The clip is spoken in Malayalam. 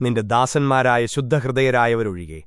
നിന്റെ ദാസന്മാരായ ശുദ്ധഹൃദയരായവരൊഴികെ.